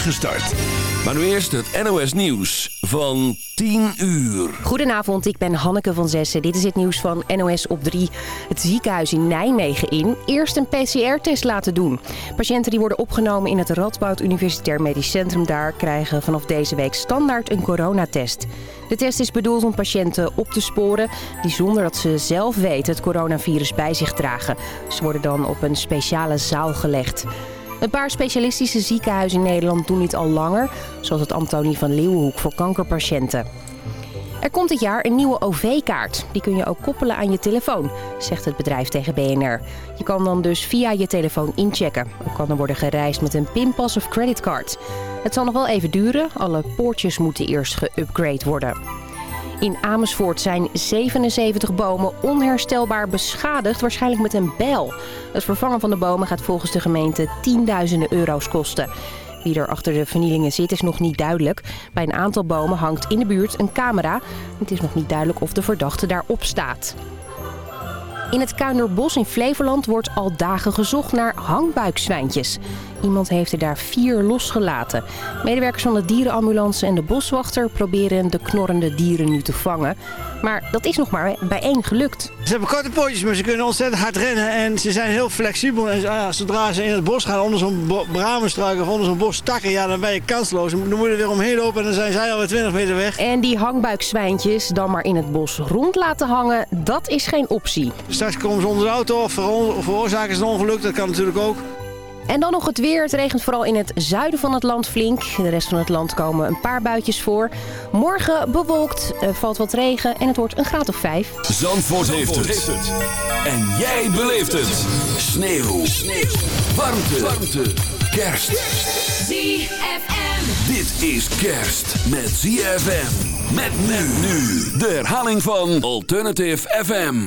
start. Maar nu eerst het NOS Nieuws van 10 uur. Goedenavond, ik ben Hanneke van Zessen. Dit is het nieuws van NOS op 3. Het ziekenhuis in Nijmegen in. Eerst een PCR-test laten doen. Patiënten die worden opgenomen in het Radboud Universitair Medisch Centrum daar... krijgen vanaf deze week standaard een coronatest. De test is bedoeld om patiënten op te sporen... die zonder dat ze zelf weten het coronavirus bij zich dragen. Ze worden dan op een speciale zaal gelegd. Een paar specialistische ziekenhuizen in Nederland doen dit al langer, zoals het Antonie van Leeuwenhoek voor kankerpatiënten. Er komt dit jaar een nieuwe OV-kaart. Die kun je ook koppelen aan je telefoon, zegt het bedrijf tegen BNR. Je kan dan dus via je telefoon inchecken. Ook kan er worden gereisd met een pinpas of creditcard. Het zal nog wel even duren. Alle poortjes moeten eerst geüpgrade worden. In Amersfoort zijn 77 bomen onherstelbaar beschadigd, waarschijnlijk met een bijl. Het vervangen van de bomen gaat volgens de gemeente tienduizenden euro's kosten. Wie er achter de vernielingen zit is nog niet duidelijk. Bij een aantal bomen hangt in de buurt een camera. Het is nog niet duidelijk of de verdachte daarop staat. In het Kuinerbos in Flevoland wordt al dagen gezocht naar hangbuikzwijntjes. Iemand heeft er daar vier losgelaten. Medewerkers van de dierenambulance en de boswachter proberen de knorrende dieren nu te vangen. Maar dat is nog maar bij één gelukt. Ze hebben korte pootjes, maar ze kunnen ontzettend hard rennen en ze zijn heel flexibel. En ja, zodra ze in het bos gaan, onder zo'n bramenstruik of onder zo'n bos takken, ja, dan ben je kansloos. Dan moet je weer omheen lopen en dan zijn zij alweer 20 meter weg. En die hangbuikzwijntjes dan maar in het bos rond laten hangen, dat is geen optie. Straks komen ze onder de auto of veroorzaken ze een ongeluk, dat kan natuurlijk ook. En dan nog het weer. Het regent vooral in het zuiden van het land flink. In de rest van het land komen een paar buitjes voor. Morgen bewolkt, valt wat regen en het wordt een graad of vijf. Zandvoort, heeft, het. En jij beleeft het. Sneeuw. Sneeuw. Warmte. Warmte. Kerst. ZFM. Dit is kerst met ZFM. Met men nu. De herhaling van Alternative FM.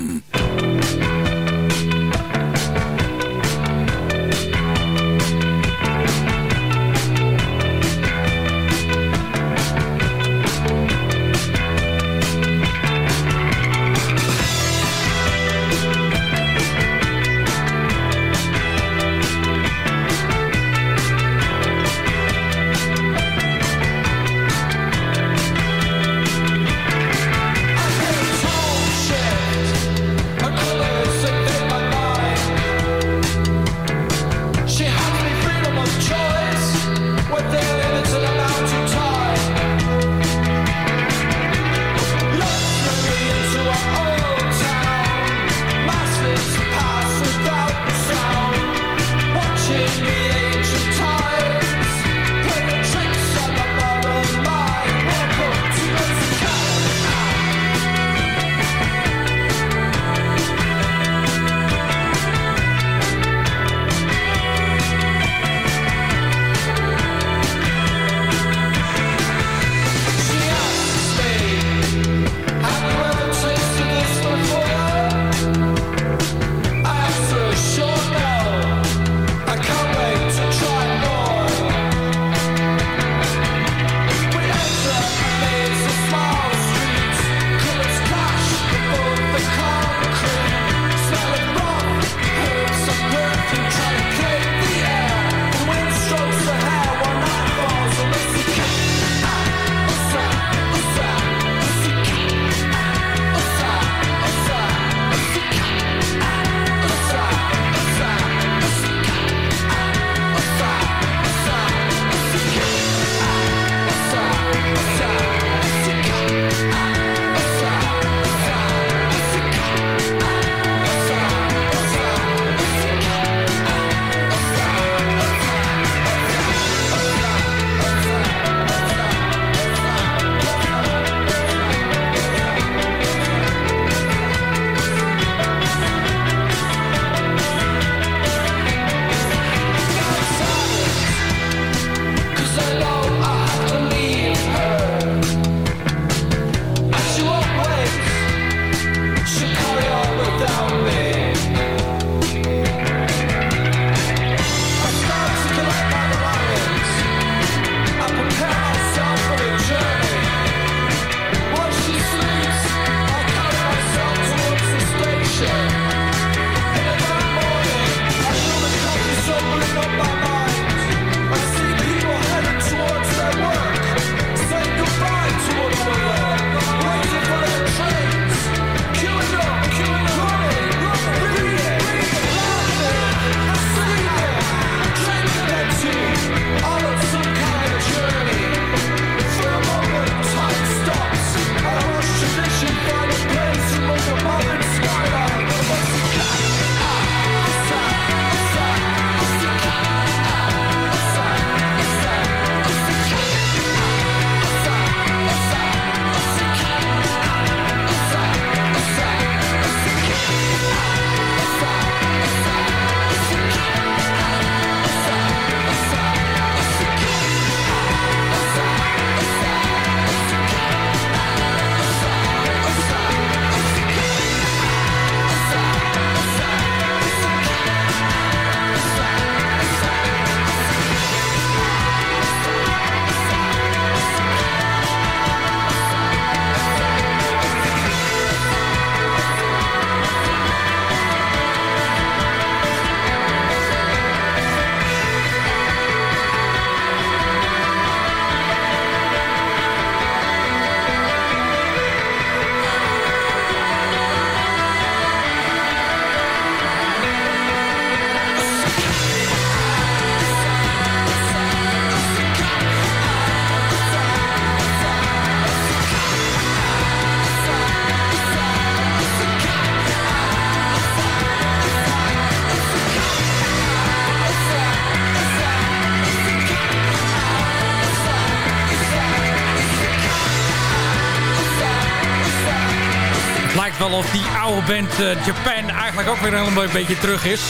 Band uh, Japan eigenlijk ook weer een beetje terug is.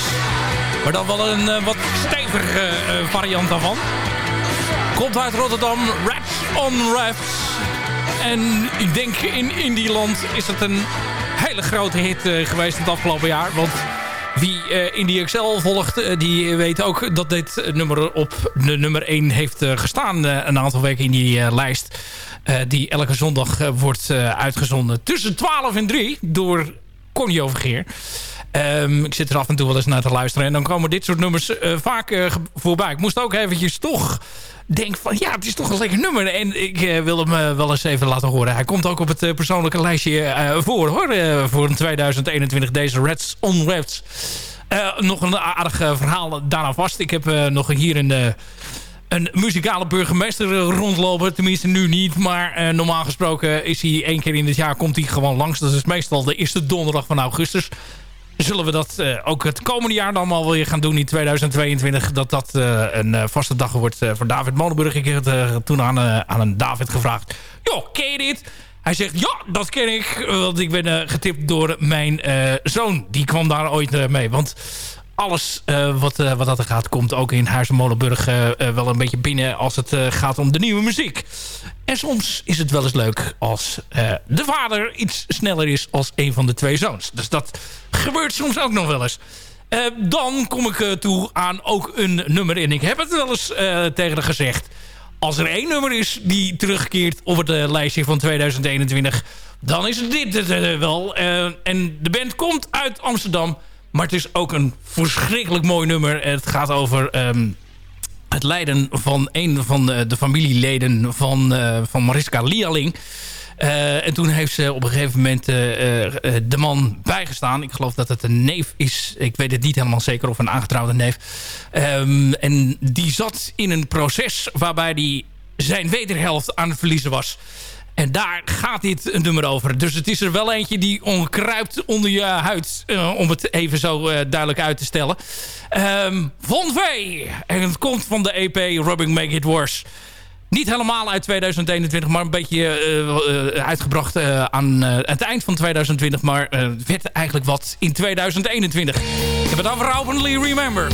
Maar dan wel een uh, wat stevige uh, variant daarvan. Komt uit Rotterdam, Rats on Rafts. En ik denk in Indieland is het een hele grote hit geweest het afgelopen jaar. Want wie uh, Indie Excel volgt, die weet ook dat dit nummer op de nummer 1 heeft gestaan een aantal weken in die lijst. die elke zondag wordt uitgezonden tussen 12 en 3 door Connie Overgeer. Um, ik zit er af en toe wel eens naar te luisteren. En dan komen dit soort nummers vaak voorbij. Ik moest ook eventjes toch denk van ja, het is toch een lekker nummer. En ik uh, wil hem wel eens even laten horen. Hij komt ook op het persoonlijke lijstje voor hoor. voor een 2021 deze Reds on Reds. nog een aardig verhaal daarna vast. Ik heb nog hier een, een muzikale burgemeester rondlopen. Tenminste nu niet. Maar normaal gesproken is hij één keer in het jaar komt hij gewoon langs. Dat is meestal de eerste donderdag van augustus zullen we dat uh, ook het komende jaar dan wel weer gaan doen in 2022. Dat dat een vaste dag wordt voor David Molenburg. Ik heb het toen aan, aan een David gevraagd. Joh, ken je dit? Hij zegt, ja, dat ken ik. Want ik ben getipt door mijn zoon. Die kwam daar ooit mee. Want alles wat, wat dat er gaat... komt ook in Huizen Molenburg wel een beetje binnen... als het gaat om de nieuwe muziek. En soms is het wel eens leuk als de vader iets sneller is... als een van de twee zoons. Dus dat gebeurt soms ook nog wel eens. Dan kom ik toe aan ook een nummer. En ik heb het wel eens tegen haar gezegd. Als er één nummer is die terugkeert op het lijstje van 2021... dan is het dit wel. en de band komt uit Amsterdam. Maar het is ook een verschrikkelijk mooi nummer. Het gaat over... Um, het lijden van een van de, de familieleden van, van Mariska Lialing. Uh, en toen heeft ze op een gegeven moment uh, de man bijgestaan. Ik geloof dat het een neef is. Ik weet het niet helemaal zeker of een aangetrouwde neef. Um, en die zat in een proces waarbij hij zijn wederhelft aan het verliezen was. En daar gaat dit nummer over. Dus het is er wel eentje die onkruipt onder je huid. om het even zo duidelijk uit te stellen. Um, Von V. En het komt van de EP Rubbing Make It Worse. Niet helemaal uit 2021, maar een beetje uh, uitgebracht aan het eind van 2020. Maar werd eigenlijk wat in 2021. Ik heb het over Openly Remember.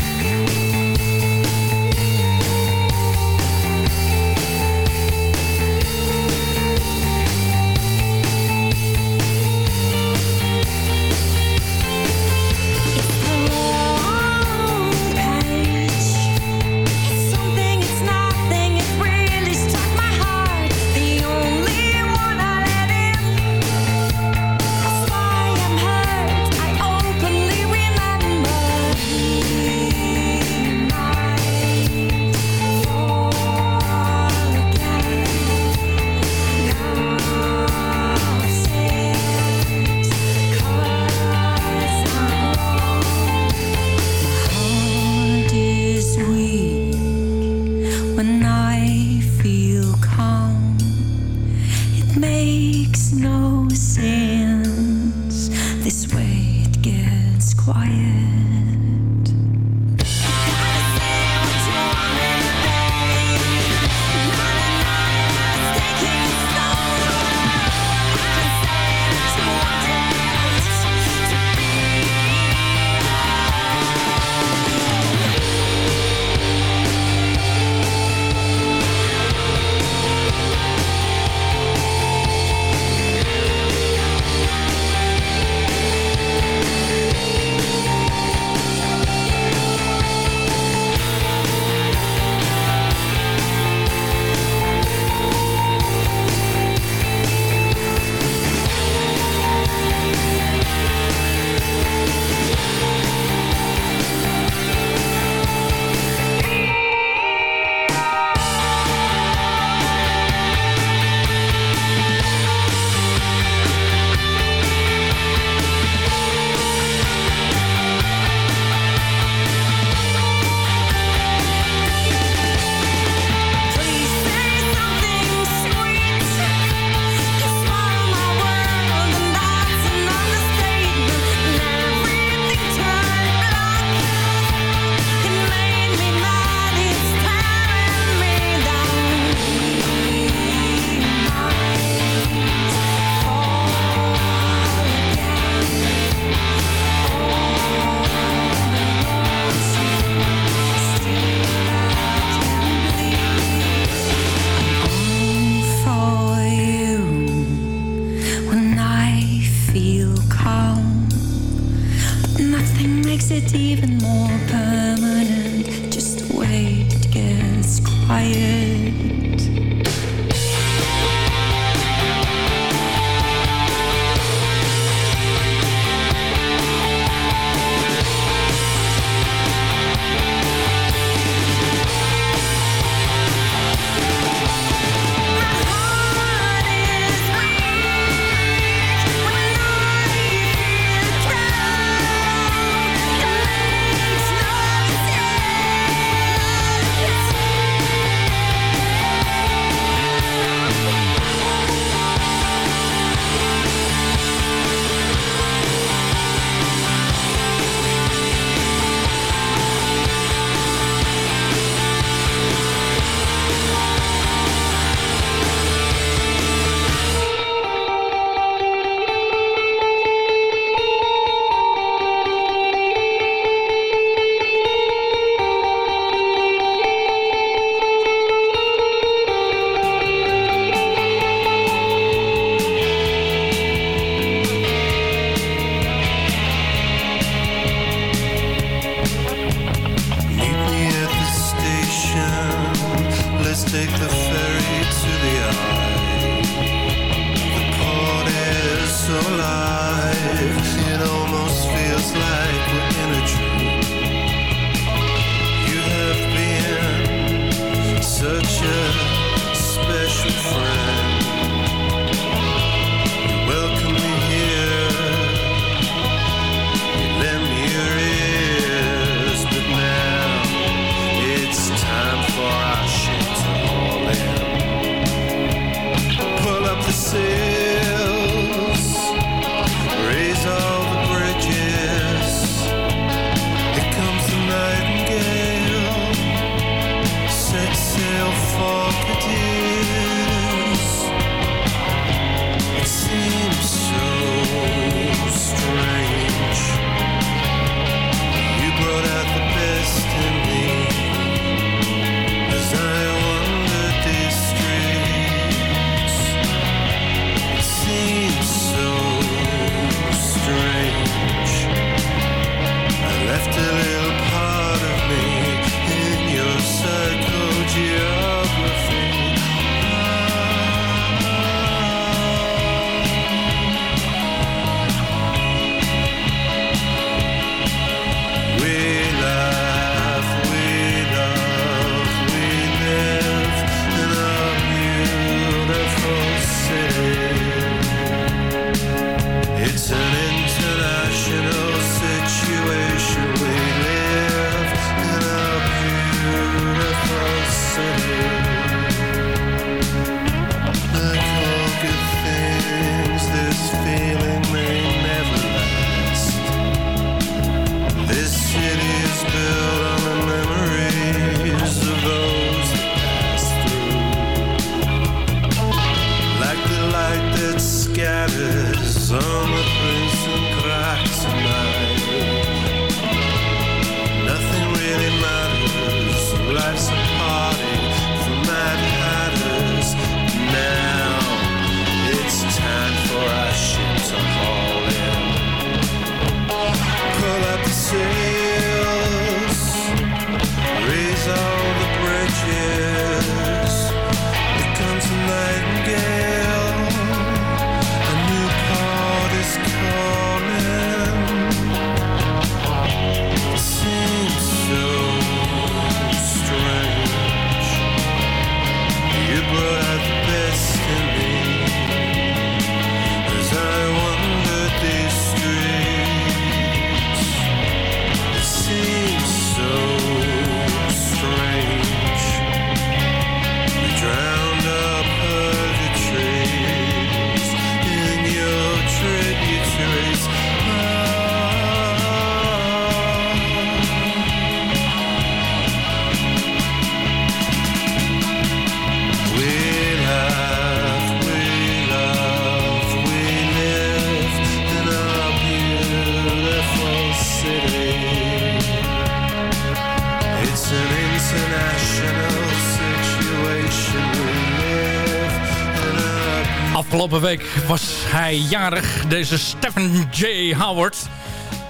Afgelopen week was hij jarig, deze Stephen J. Howard.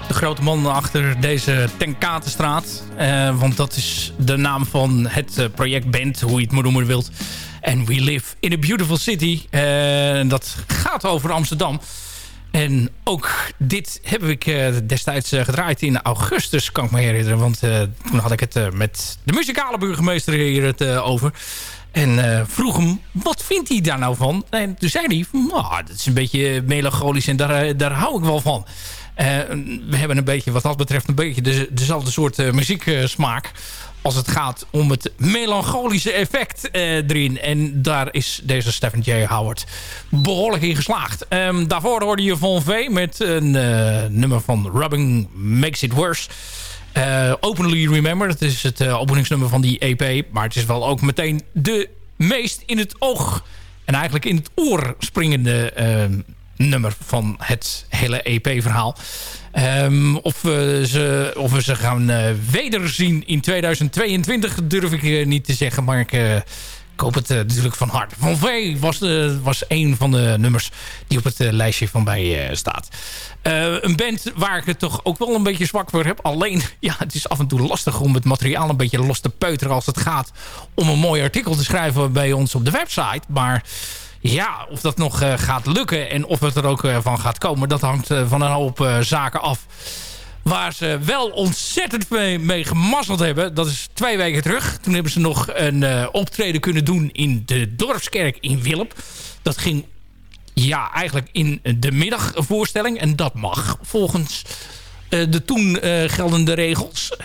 de grote man achter deze Tenkatenstraat. Uh, want dat is de naam van het project band, hoe je het maar noemen wilt. En We Live in a Beautiful City. Uh, dat gaat over Amsterdam. En ook dit heb ik destijds gedraaid in augustus, kan ik me herinneren. Want toen had ik het met de muzikale burgemeester hier het over. En vroeg hem, wat vindt hij daar nou van? En toen zei hij, nou, dat is een beetje melancholisch en daar, daar hou ik wel van. we hebben een beetje, wat dat betreft, een beetje de, dezelfde soort muzieksmaak als het gaat om het melancholische effect uh, erin. En daar is deze Stephen J. Howard behoorlijk in geslaagd. Um, daarvoor hoorde je Von V met een uh, nummer van Rubbing Makes It Worse. Uh, Openly Remember, dat is het openingsnummer van die EP. Maar het is wel ook meteen de meest in het oog en eigenlijk in het oor springende ehm, nummer van het hele EP-verhaal. Um, of, we ze, of we ze gaan uh, wederzien in 2022 durf ik uh, niet te zeggen. Maar ik, uh, ik hoop het natuurlijk van harte. Van V was, was een van de nummers die op het lijstje van mij staat. een band waar ik het toch ook wel een beetje zwak voor heb. Alleen, ja, het is af en toe lastig om het materiaal een beetje los te peuteren... als het gaat om een mooi artikel te schrijven bij ons op de website. Maar ja, of dat nog gaat lukken en of het er ook van gaat komen... dat hangt van een hoop zaken af. Waar ze wel ontzettend mee, mee gemazzeld hebben... dat is twee weken terug. Toen hebben ze nog een optreden kunnen doen in de Dorpskerk in Wilp. Dat ging ja, eigenlijk in de middagvoorstelling. En dat mag volgens de toen geldende regels.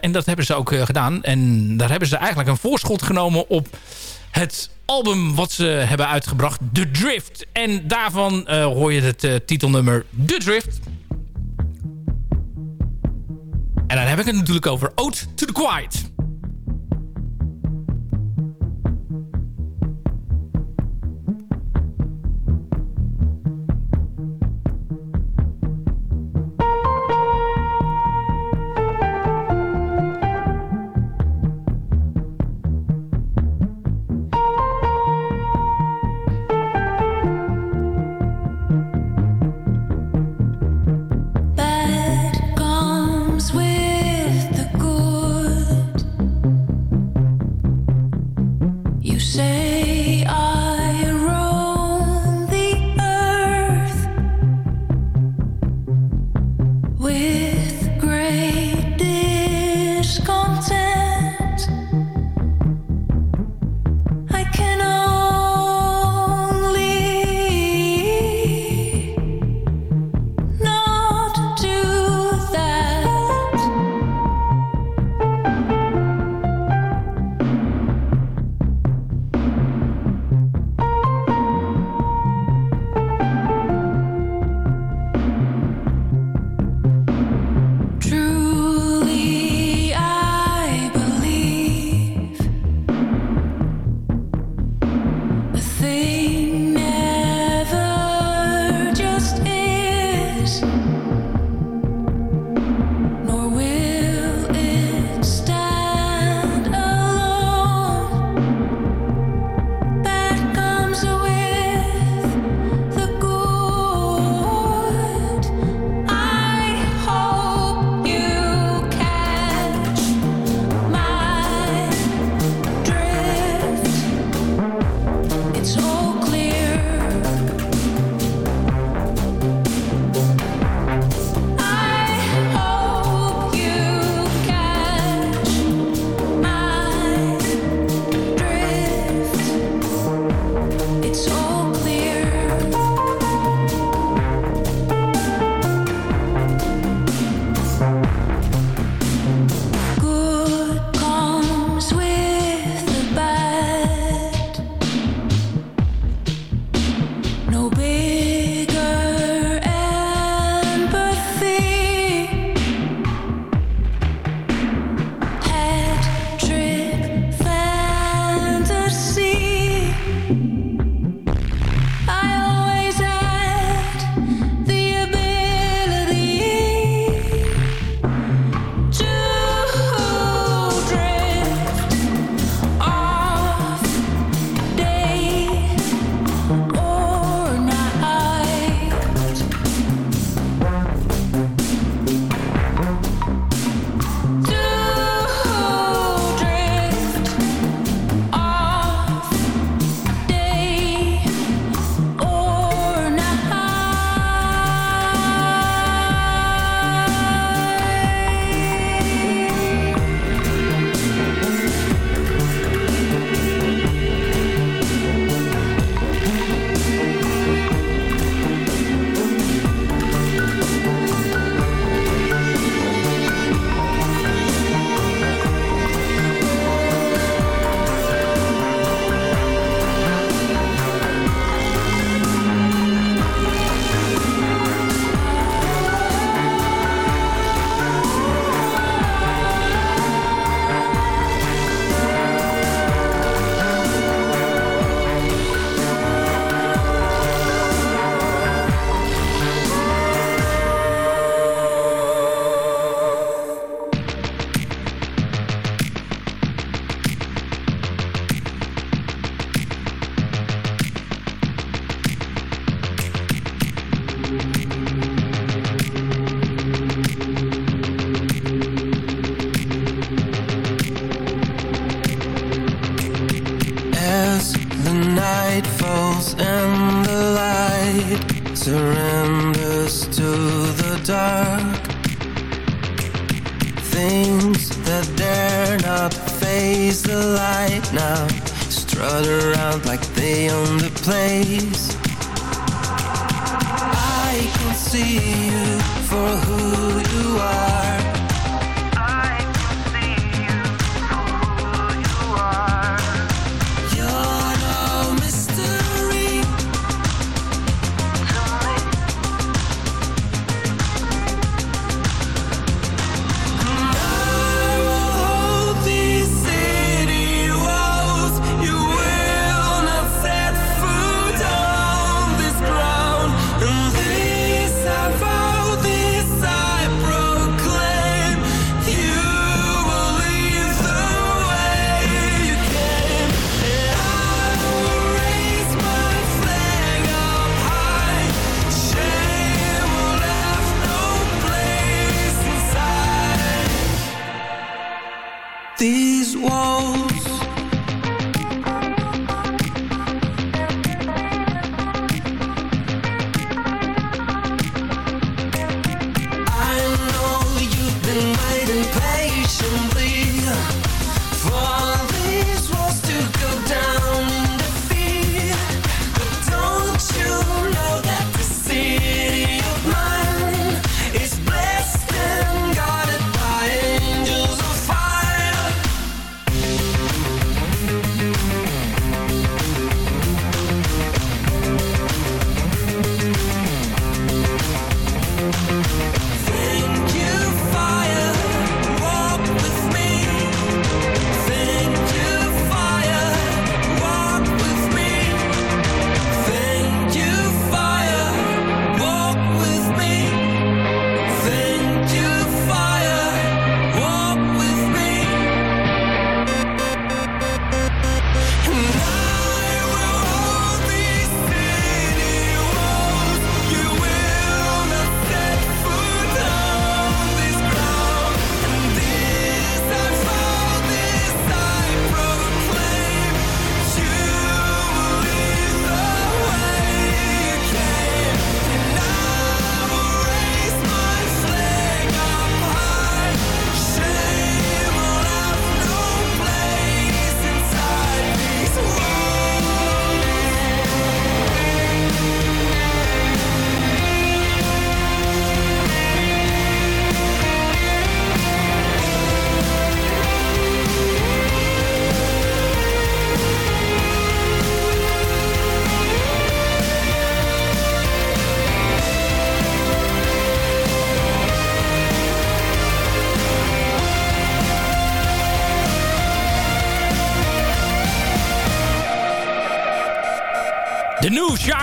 en dat hebben ze ook gedaan. En daar hebben ze eigenlijk een voorschot genomen op het album wat ze hebben uitgebracht, The Drift. En daarvan uh, hoor je het uh, titelnummer The Drift. En dan heb ik het natuurlijk over Ode to the Quiet.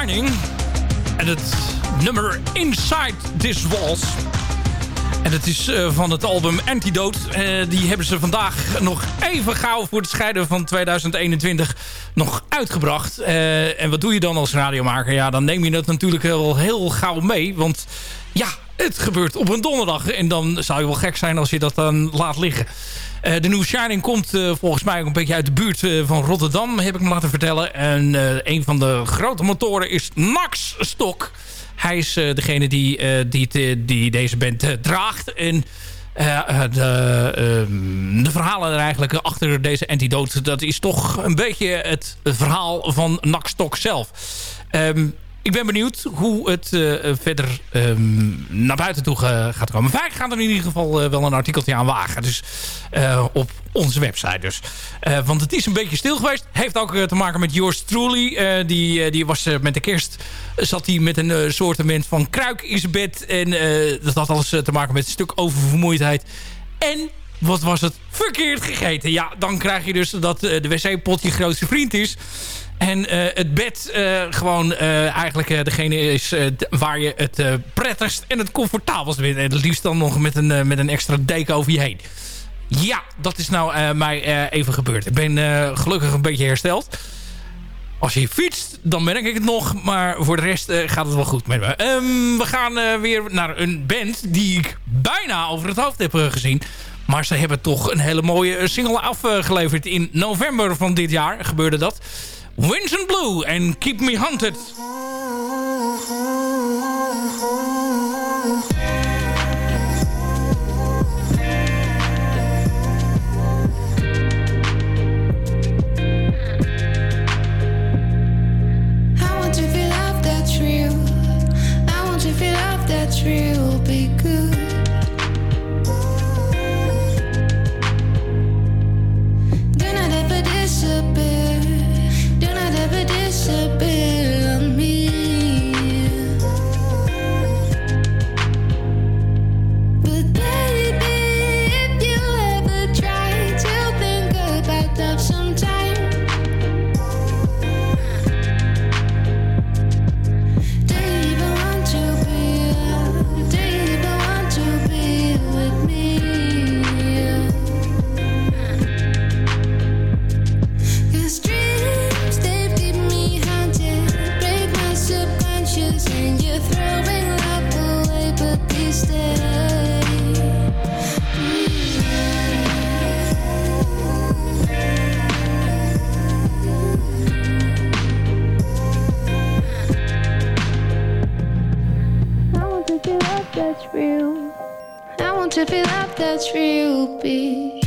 En het nummer Inside This Walls. En het is eh, van het album Antidote. Eh, die hebben ze vandaag nog even gauw voor het scheiden van 2021 nog uitgebracht. Eh, en wat doe je dan als radiomaker? Ja, dan neem je dat natuurlijk wel heel gauw mee. Want ja, het gebeurt op een donderdag. En dan zou je wel gek zijn als je dat dan laat liggen. Eh, de New Shining komt eh, volgens mij ook een beetje uit de buurt eh, van Rotterdam, heb ik me laten vertellen. En een van de grote motoren is Max Stok. Hij is degene die, die, die deze band draagt. En de, ehm, de verhalen er eigenlijk achter deze antidote... dat is toch een beetje het verhaal van Max Stok zelf. Ehm, ik ben benieuwd hoe het eh, verder ehm, naar buiten toe gaat komen. Wij gaan er in ieder geval eh, wel een artikeltje aan wagen. Dus eh, op onze website dus. Want het is een beetje stil geweest. Heeft ook te maken met yours truly. Die, die was met de kerst... zat hij met een uh, soortement van kruik in zijn bed. En dat had alles te maken met een stuk oververmoeidheid. En wat was het? Verkeerd gegeten. Ja, dan krijg je dus dat de wc-pot je grootste vriend is. En eh, het bed eh, gewoon eh, eigenlijk degene is waar je het prettigst en het comfortabelst bent. En het liefst dan nog met een, met een extra deken over je heen. Ja, dat is nou mij even gebeurd. Ik ben gelukkig een beetje hersteld. Als je fietst, dan merk ik het nog. Maar voor de rest gaat het wel goed met me. Ehm, we gaan weer naar een band die ik bijna over het hoofd heb gezien. Maar ze hebben toch een hele mooie single afgeleverd. In november van dit jaar gebeurde dat. Winds and Blue en Keep Me Haunted. I want to feel love that's real that's real. I want to feel that. that's real, be.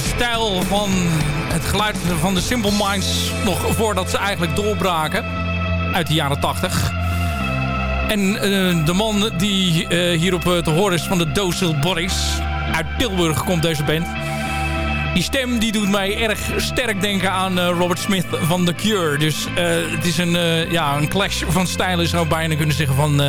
Stijl van het geluid van de Simple Minds... nog voordat ze eigenlijk doorbraken. Uit de jaren 80. En de man die hierop te horen is van de Docile Boris. Uit Tilburg komt deze band. Die stem die doet mij erg sterk denken aan Robert Smith van The Cure. Dus het is een, ja, een clash van stijlen zou bijna kunnen zeggen van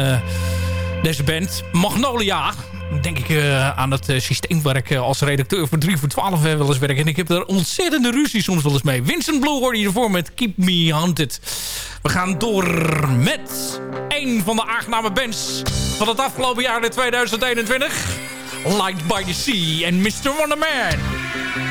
deze band. Magnolia. Denk ik uh, aan het uh, systeem waar ik uh, als redacteur voor 3 voor 12 wel eens werk. En ik heb er ontzettende ruzie soms wel eens mee. Vincent Blue hoorde je met Keep Me Haunted. We gaan door met een van de aangename bands van het afgelopen jaar in 2021. Light by the Sea en Mr. Wonderman.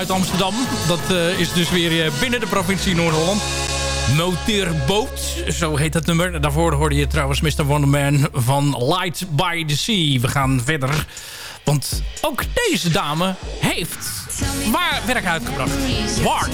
Uit Amsterdam. Dat is dus weer binnen de provincie Noord-Holland. Motorboot, zo heet dat nummer. Daarvoor hoorde je trouwens Mr. Wonderman van Light by the Sea. We gaan verder, want ook deze dame heeft waar werk uitgebracht. Waar?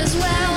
As well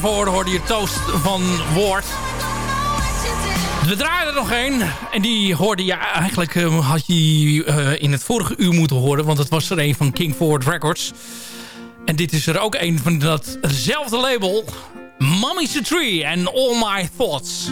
daarvoor hoorde je Toast van Woord. We draaien er nog één. En die hoorde je eigenlijk eh, had je, uh, in het vorige uur moeten horen. Want het was er een van King Ford Records. En dit is er ook een van datzelfde label. Mommy's a Tree en All My Thoughts.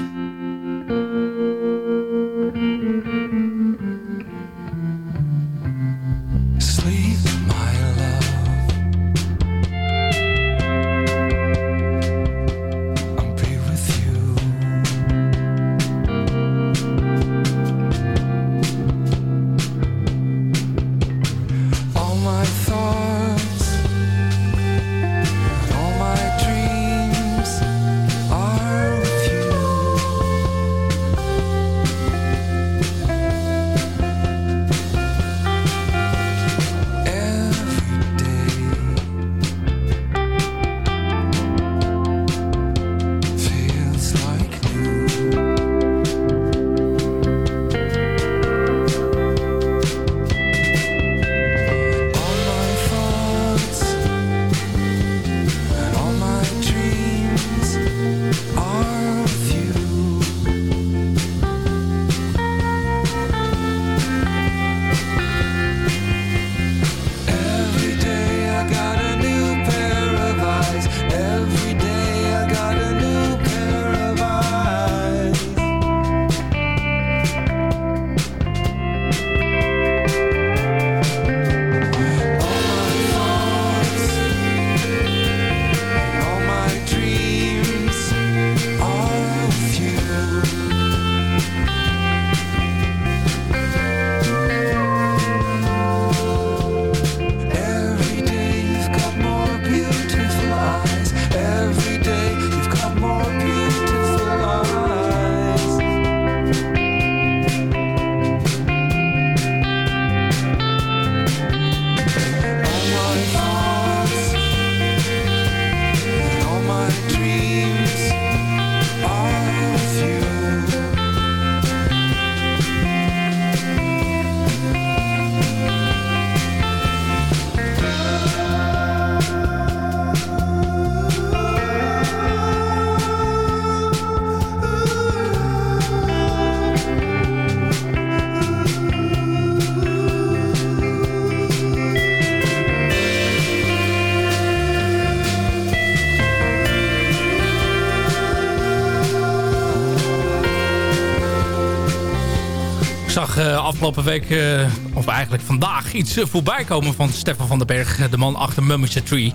afgelopen week, eh, of eigenlijk vandaag, iets eh, voorbij komen van Stefan van den Berg, de man achter Mummy's Tree.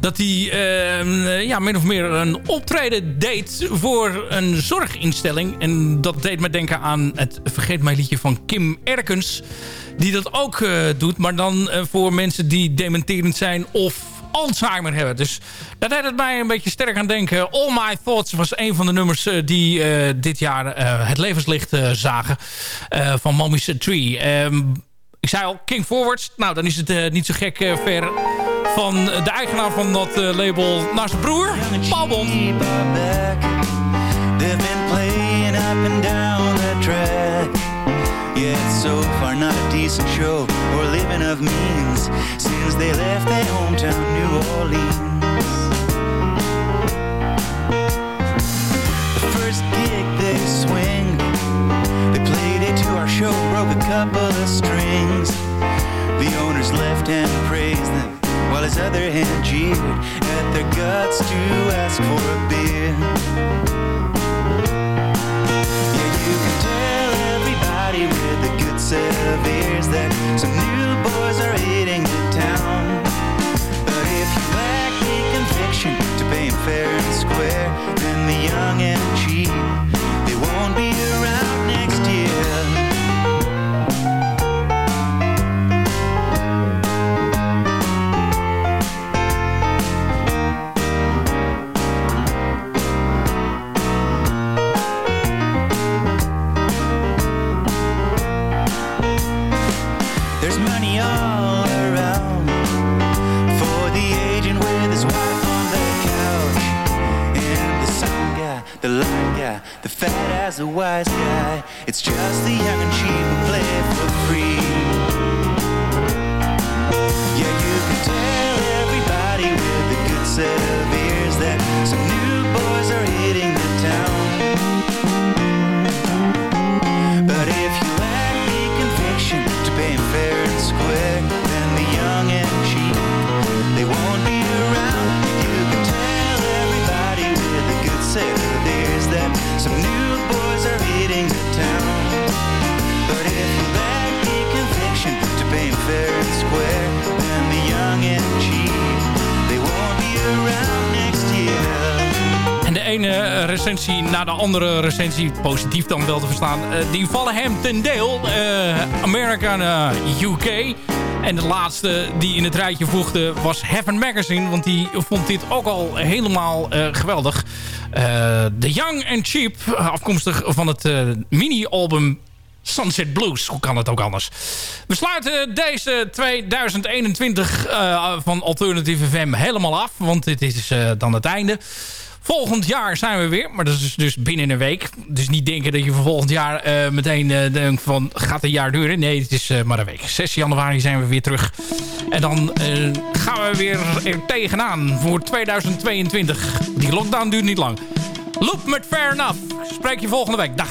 Dat hij ehm, eh, ja, min of meer een optreden deed voor een zorginstelling. En dat deed me denken aan het Vergeet Mij liedje van Kim Erkens. Die dat ook doet, maar dan voor mensen die dementerend zijn of Alzheimer hebben. Dus daar deed het mij een beetje sterk aan denken. All My Thoughts was een van de nummers eh, die eh, dit jaar eh, het levenslicht zagen van Mommy's Tree. Ehm, ik zei al, King Forwards. Nou, dan is het niet zo gek ver van de eigenaar van dat label naar zijn broer, Paul. Far not a decent show or living of means Since they left their hometown, New Orleans. The first gig they swing They played it to our show, broke a couple of strings. The owner's left hand praised them While his other hand jeered at their guts to ask for a beer. Yeah, you can tell everybody with a ears that some new boys are hitting the town. But if you lack the conviction to pay them fair and square, then the young and as a wise guy. It's just the young and cheap who play for free. Recensie na de andere recensie, positief dan wel te verstaan, uh, die vallen hem ten deel. Uh, American uh, UK. En de laatste die in het rijtje voegde was Heaven Magazine. Want die vond dit ook al helemaal geweldig. The Young and Cheap, afkomstig van het mini-album Sunset Blues. Hoe kan het ook anders? We sluiten deze 2021 uh, van Alternative FM helemaal af. Want dit is dan het einde. Volgend jaar zijn we weer. Maar dat is dus binnen een week. Dus niet denken dat je voor volgend jaar uh, meteen uh, denkt van... gaat een jaar duren. Nee, het is uh, maar een week. 6 januari zijn we weer terug. En dan gaan we weer er tegenaan voor 2022. Die lockdown duurt niet lang. Loop met Fair Enough. Spreek je volgende week. Dag.